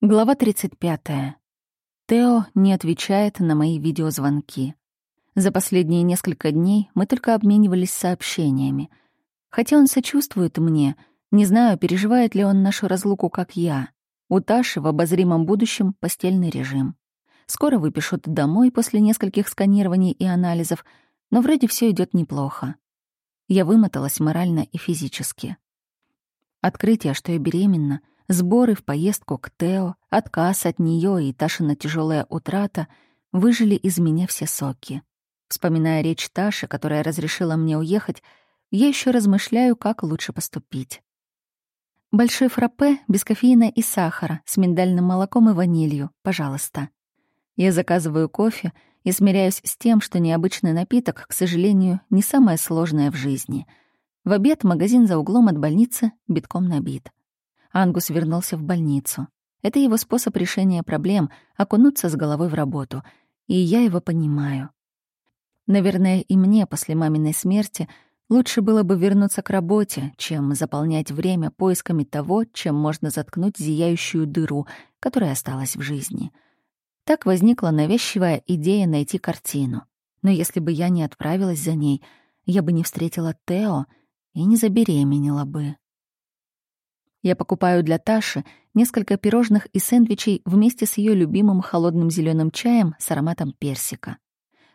Глава 35. Тео не отвечает на мои видеозвонки. За последние несколько дней мы только обменивались сообщениями. Хотя он сочувствует мне, не знаю, переживает ли он нашу разлуку, как я. У Таши в обозримом будущем постельный режим. Скоро выпишут домой после нескольких сканирований и анализов, но вроде все идет неплохо. Я вымоталась морально и физически. Открытие, что я беременна — Сборы в поездку к Тео, отказ от нее и Ташина тяжелая утрата выжили из меня все соки. Вспоминая речь Таши, которая разрешила мне уехать, я еще размышляю, как лучше поступить. Большой фраппе без кофеина и сахара, с миндальным молоком и ванилью, пожалуйста. Я заказываю кофе и смиряюсь с тем, что необычный напиток, к сожалению, не самое сложное в жизни. В обед магазин за углом от больницы битком набит. Ангус вернулся в больницу. Это его способ решения проблем — окунуться с головой в работу. И я его понимаю. Наверное, и мне после маминой смерти лучше было бы вернуться к работе, чем заполнять время поисками того, чем можно заткнуть зияющую дыру, которая осталась в жизни. Так возникла навязчивая идея найти картину. Но если бы я не отправилась за ней, я бы не встретила Тео и не забеременела бы. Я покупаю для Таши несколько пирожных и сэндвичей вместе с ее любимым холодным зеленым чаем с ароматом персика.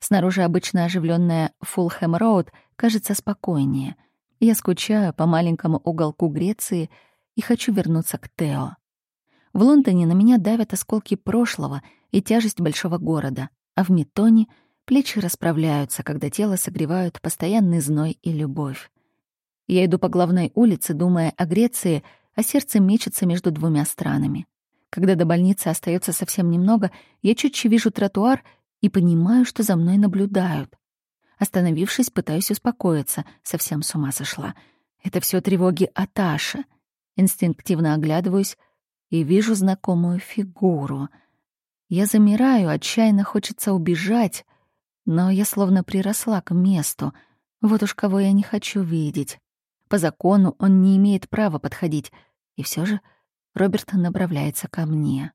Снаружи обычно оживленная Фулхэм Роуд кажется спокойнее. Я скучаю по маленькому уголку Греции и хочу вернуться к Тео. В Лондоне на меня давят осколки прошлого и тяжесть большого города, а в Метоне плечи расправляются, когда тело согревают постоянный зной и любовь. Я иду по главной улице, думая о Греции — а сердце мечется между двумя странами. Когда до больницы остается совсем немного, я чуть вижу тротуар и понимаю, что за мной наблюдают. Остановившись, пытаюсь успокоиться, совсем с ума сошла. Это все тревоги Аташи. Инстинктивно оглядываюсь и вижу знакомую фигуру. Я замираю, отчаянно хочется убежать, но я словно приросла к месту. Вот уж кого я не хочу видеть. По закону он не имеет права подходить, и все же Роберт направляется ко мне.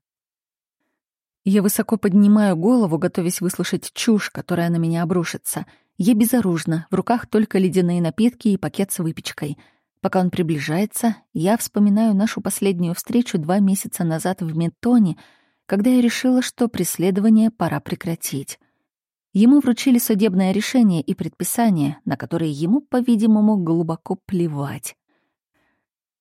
Я высоко поднимаю голову, готовясь выслушать чушь, которая на меня обрушится. Я безоружна, в руках только ледяные напитки и пакет с выпечкой. Пока он приближается, я вспоминаю нашу последнюю встречу два месяца назад в Метоне, когда я решила, что преследование пора прекратить. Ему вручили судебное решение и предписание, на которые ему, по-видимому, глубоко плевать.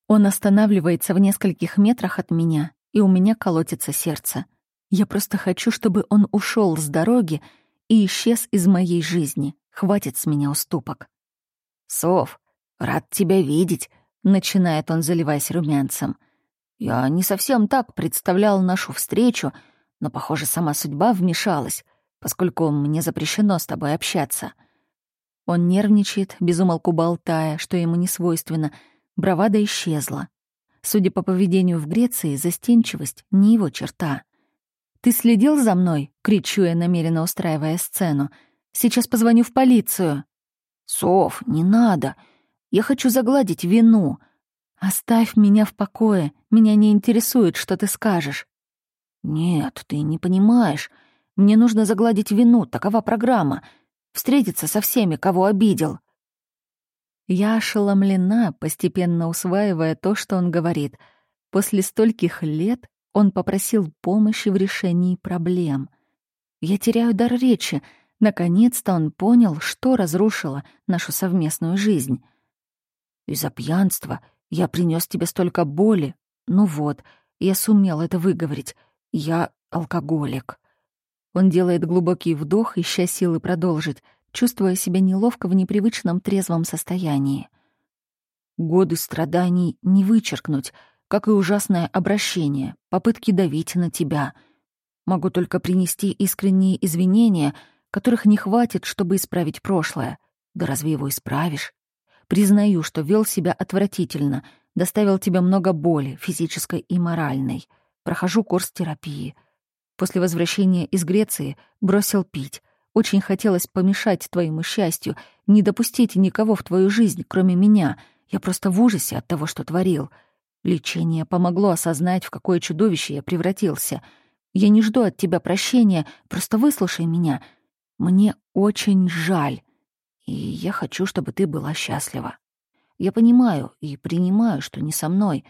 Он останавливается в нескольких метрах от меня, и у меня колотится сердце. Я просто хочу, чтобы он ушел с дороги и исчез из моей жизни. Хватит с меня уступок. «Сов, рад тебя видеть», — начинает он, заливаясь румянцем. «Я не совсем так представлял нашу встречу, но, похоже, сама судьба вмешалась поскольку мне запрещено с тобой общаться». Он нервничает, безумолку болтая, что ему не свойственно. Бравада исчезла. Судя по поведению в Греции, застенчивость — не его черта. «Ты следил за мной?» — кричу я, намеренно устраивая сцену. «Сейчас позвоню в полицию». «Сов, не надо. Я хочу загладить вину. Оставь меня в покое. Меня не интересует, что ты скажешь». «Нет, ты не понимаешь. Мне нужно загладить вину, такова программа. Встретиться со всеми, кого обидел. Я ошеломлена, постепенно усваивая то, что он говорит. После стольких лет он попросил помощи в решении проблем. Я теряю дар речи. Наконец-то он понял, что разрушило нашу совместную жизнь. Из-за пьянства я принес тебе столько боли. Ну вот, я сумел это выговорить. Я алкоголик. Он делает глубокий вдох, ища силы продолжить, чувствуя себя неловко в непривычном трезвом состоянии. Годы страданий не вычеркнуть, как и ужасное обращение, попытки давить на тебя. Могу только принести искренние извинения, которых не хватит, чтобы исправить прошлое. Да разве его исправишь? Признаю, что вел себя отвратительно, доставил тебе много боли, физической и моральной. Прохожу курс терапии — После возвращения из Греции бросил пить. Очень хотелось помешать твоему счастью, не допустить никого в твою жизнь, кроме меня. Я просто в ужасе от того, что творил. Лечение помогло осознать, в какое чудовище я превратился. Я не жду от тебя прощения, просто выслушай меня. Мне очень жаль, и я хочу, чтобы ты была счастлива. Я понимаю и принимаю, что не со мной.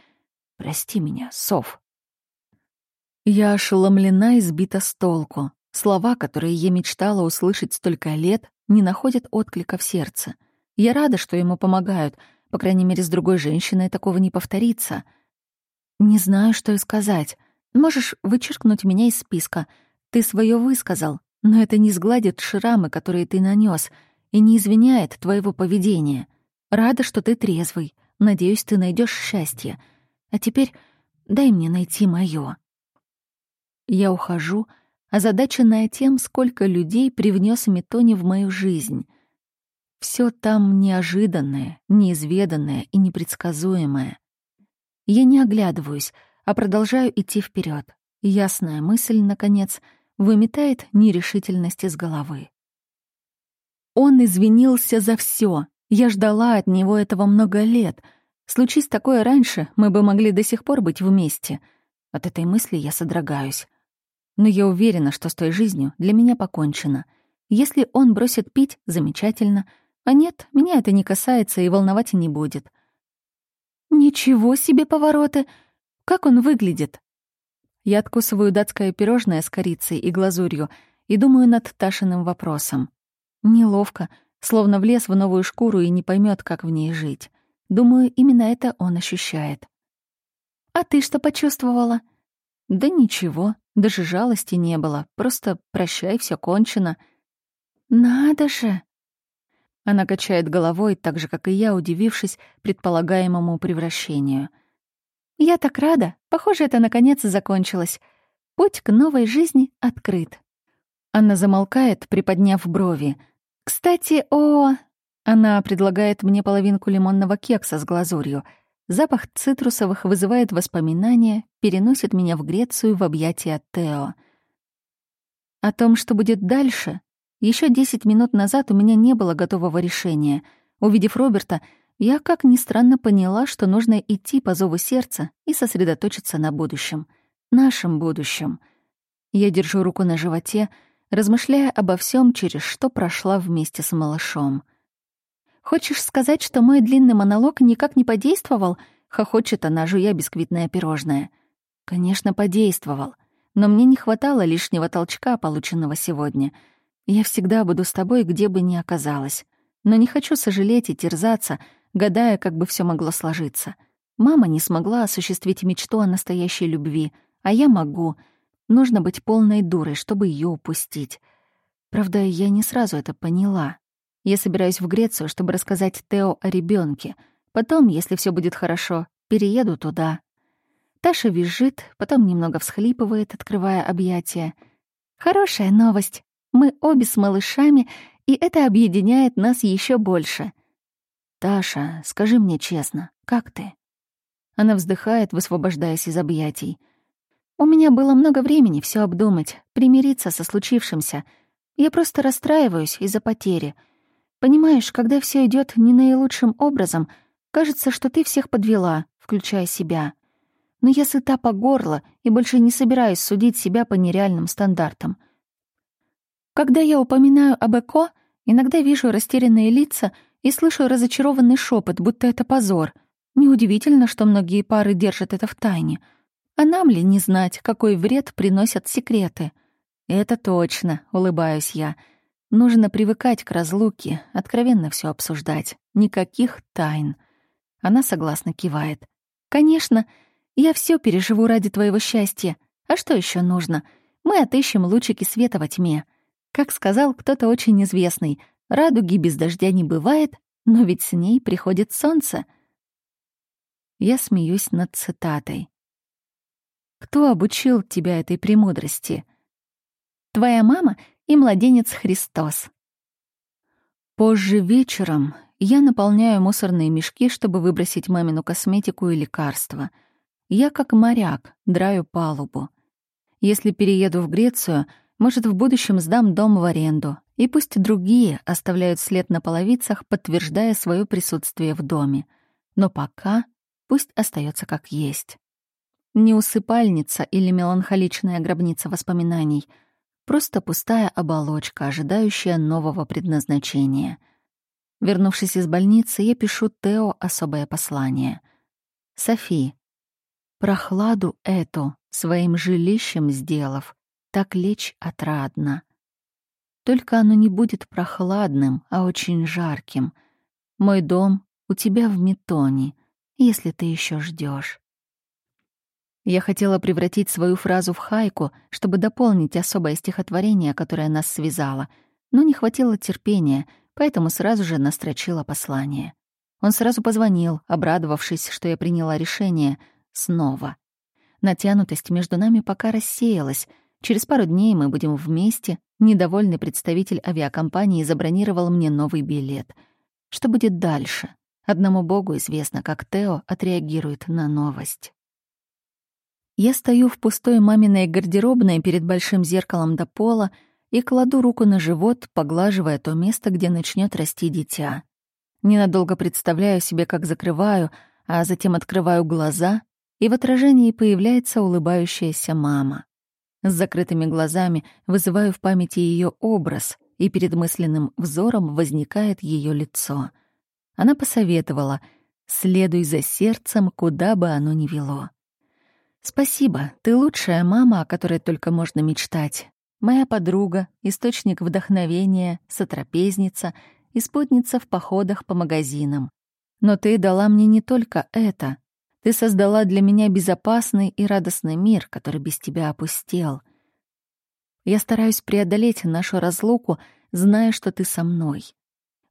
Прости меня, Сов. Я ошеломлена и сбита с толку. Слова, которые я мечтала услышать столько лет, не находят отклика в сердце. Я рада, что ему помогают. По крайней мере, с другой женщиной такого не повторится. Не знаю, что и сказать. Можешь вычеркнуть меня из списка. Ты свое высказал, но это не сгладит шрамы, которые ты нанес, и не извиняет твоего поведения. Рада, что ты трезвый. Надеюсь, ты найдешь счастье. А теперь дай мне найти моё. Я ухожу, озадаченная тем, сколько людей привнес Метони в мою жизнь. Все там неожиданное, неизведанное и непредсказуемое. Я не оглядываюсь, а продолжаю идти вперед. Ясная мысль, наконец, выметает нерешительность из головы. Он извинился за все. Я ждала от него этого много лет. Случись такое раньше, мы бы могли до сих пор быть вместе. От этой мысли я содрогаюсь. Но я уверена, что с той жизнью для меня покончено. Если он бросит пить, замечательно. А нет, меня это не касается и волновать не будет. Ничего себе повороты! Как он выглядит? Я откусываю датское пирожное с корицей и глазурью и думаю над Ташиным вопросом. Неловко, словно влез в новую шкуру и не поймет, как в ней жить. Думаю, именно это он ощущает. «А ты что почувствовала?» «Да ничего, даже жалости не было. Просто прощай, все кончено». «Надо же!» Она качает головой, так же, как и я, удивившись предполагаемому превращению. «Я так рада. Похоже, это наконец закончилось. Путь к новой жизни открыт». Анна замолкает, приподняв брови. «Кстати, о...» Она предлагает мне половинку лимонного кекса с глазурью — Запах цитрусовых вызывает воспоминания, переносит меня в Грецию в объятия Тео. О том, что будет дальше, еще десять минут назад у меня не было готового решения. Увидев Роберта, я, как ни странно, поняла, что нужно идти по зову сердца и сосредоточиться на будущем. Нашем будущем. Я держу руку на животе, размышляя обо всем, через что прошла вместе с малышом — Хочешь сказать, что мой длинный монолог никак не подействовал? Хохочет она, жуя бисквитное пирожное. Конечно, подействовал. Но мне не хватало лишнего толчка, полученного сегодня. Я всегда буду с тобой, где бы ни оказалась. Но не хочу сожалеть и терзаться, гадая, как бы все могло сложиться. Мама не смогла осуществить мечту о настоящей любви, а я могу. Нужно быть полной дурой, чтобы ее упустить. Правда, я не сразу это поняла. Я собираюсь в Грецию, чтобы рассказать Тео о ребенке. Потом, если все будет хорошо, перееду туда. Таша визжит, потом немного всхлипывает, открывая объятия. Хорошая новость. Мы обе с малышами, и это объединяет нас еще больше. Таша, скажи мне честно, как ты? Она вздыхает, высвобождаясь из объятий. У меня было много времени все обдумать, примириться со случившимся. Я просто расстраиваюсь из-за потери — Понимаешь, когда все идет не наилучшим образом, кажется, что ты всех подвела, включая себя. Но я сыта по горло и больше не собираюсь судить себя по нереальным стандартам. Когда я упоминаю об ЭКО, иногда вижу растерянные лица и слышу разочарованный шепот, будто это позор. Неудивительно, что многие пары держат это в тайне. А нам ли не знать, какой вред приносят секреты? Это точно, улыбаюсь я. Нужно привыкать к разлуке, откровенно все обсуждать. Никаких тайн. Она согласно кивает. «Конечно, я все переживу ради твоего счастья. А что еще нужно? Мы отыщем лучики света во тьме. Как сказал кто-то очень известный, радуги без дождя не бывает, но ведь с ней приходит солнце». Я смеюсь над цитатой. «Кто обучил тебя этой премудрости?» «Твоя мама и младенец Христос. Позже вечером я наполняю мусорные мешки, чтобы выбросить мамину косметику и лекарства. Я, как моряк, драю палубу. Если перееду в Грецию, может, в будущем сдам дом в аренду, и пусть другие оставляют след на половицах, подтверждая свое присутствие в доме. Но пока Пусть остается как есть. Не усыпальница или меланхоличная гробница воспоминаний, просто пустая оболочка, ожидающая нового предназначения. Вернувшись из больницы, я пишу Тео особое послание. «Софи, прохладу эту своим жилищем сделав, так лечь отрадно. Только оно не будет прохладным, а очень жарким. Мой дом у тебя в метоне, если ты еще ждешь. Я хотела превратить свою фразу в хайку, чтобы дополнить особое стихотворение, которое нас связало, но не хватило терпения, поэтому сразу же настрочила послание. Он сразу позвонил, обрадовавшись, что я приняла решение снова. Натянутость между нами пока рассеялась. Через пару дней мы будем вместе. Недовольный представитель авиакомпании забронировал мне новый билет. Что будет дальше? Одному богу известно, как Тео отреагирует на новость. Я стою в пустой маминой гардеробной перед большим зеркалом до пола и кладу руку на живот, поглаживая то место, где начнет расти дитя. Ненадолго представляю себе, как закрываю, а затем открываю глаза, и в отражении появляется улыбающаяся мама. С закрытыми глазами вызываю в памяти ее образ, и перед мысленным взором возникает ее лицо. Она посоветовала «Следуй за сердцем, куда бы оно ни вело». Спасибо, ты лучшая мама, о которой только можно мечтать. Моя подруга, источник вдохновения, сотрапезница и спутница в походах по магазинам. Но ты дала мне не только это. Ты создала для меня безопасный и радостный мир, который без тебя опустел. Я стараюсь преодолеть нашу разлуку, зная, что ты со мной.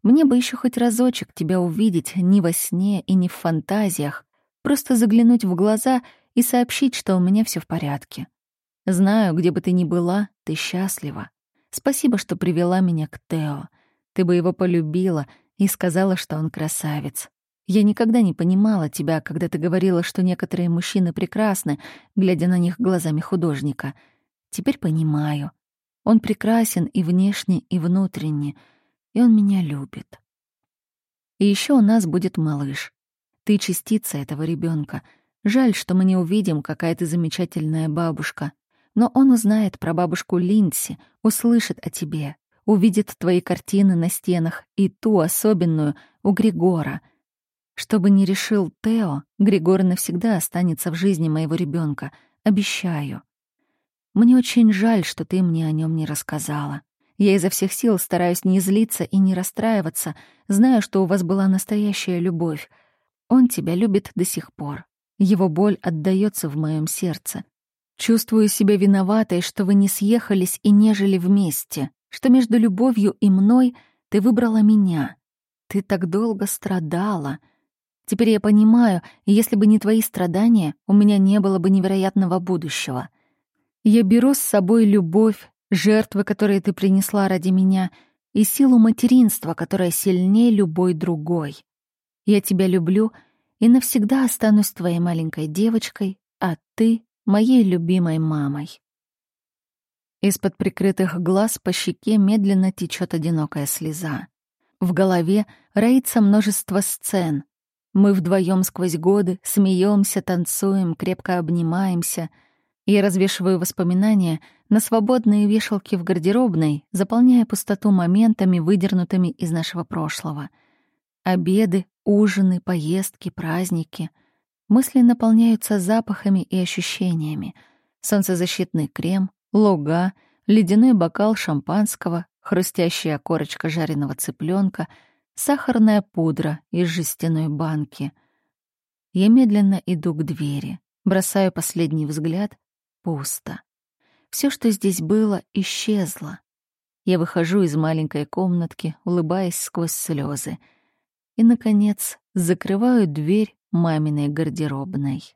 Мне бы еще хоть разочек тебя увидеть не во сне и не в фантазиях, просто заглянуть в глаза — и сообщить, что у меня все в порядке. Знаю, где бы ты ни была, ты счастлива. Спасибо, что привела меня к Тео. Ты бы его полюбила и сказала, что он красавец. Я никогда не понимала тебя, когда ты говорила, что некоторые мужчины прекрасны, глядя на них глазами художника. Теперь понимаю. Он прекрасен и внешне, и внутренне, и он меня любит. И еще у нас будет малыш. Ты частица этого ребенка, Жаль, что мы не увидим, какая ты замечательная бабушка. Но он узнает про бабушку Линдси, услышит о тебе, увидит твои картины на стенах и ту особенную у Григора. Что бы ни решил Тео, Григор навсегда останется в жизни моего ребенка, обещаю. Мне очень жаль, что ты мне о нем не рассказала. Я изо всех сил стараюсь не злиться и не расстраиваться, зная, что у вас была настоящая любовь. Он тебя любит до сих пор. Его боль отдаётся в моем сердце. Чувствую себя виноватой, что вы не съехались и не жили вместе, что между любовью и мной ты выбрала меня. Ты так долго страдала. Теперь я понимаю, если бы не твои страдания, у меня не было бы невероятного будущего. Я беру с собой любовь, жертвы, которые ты принесла ради меня, и силу материнства, которая сильнее любой другой. Я тебя люблю — и навсегда останусь твоей маленькой девочкой, а ты — моей любимой мамой. Из-под прикрытых глаз по щеке медленно течет одинокая слеза. В голове роится множество сцен. Мы вдвоем сквозь годы смеемся, танцуем, крепко обнимаемся. Я развешиваю воспоминания на свободные вешалки в гардеробной, заполняя пустоту моментами, выдернутыми из нашего прошлого. Обеды, Ужины, поездки, праздники. Мысли наполняются запахами и ощущениями. Солнцезащитный крем, луга, ледяной бокал шампанского, хрустящая корочка жареного цыпленка, сахарная пудра из жестяной банки. Я медленно иду к двери, бросаю последний взгляд — пусто. Все, что здесь было, исчезло. Я выхожу из маленькой комнатки, улыбаясь сквозь слезы — и, наконец, закрываю дверь маминой гардеробной.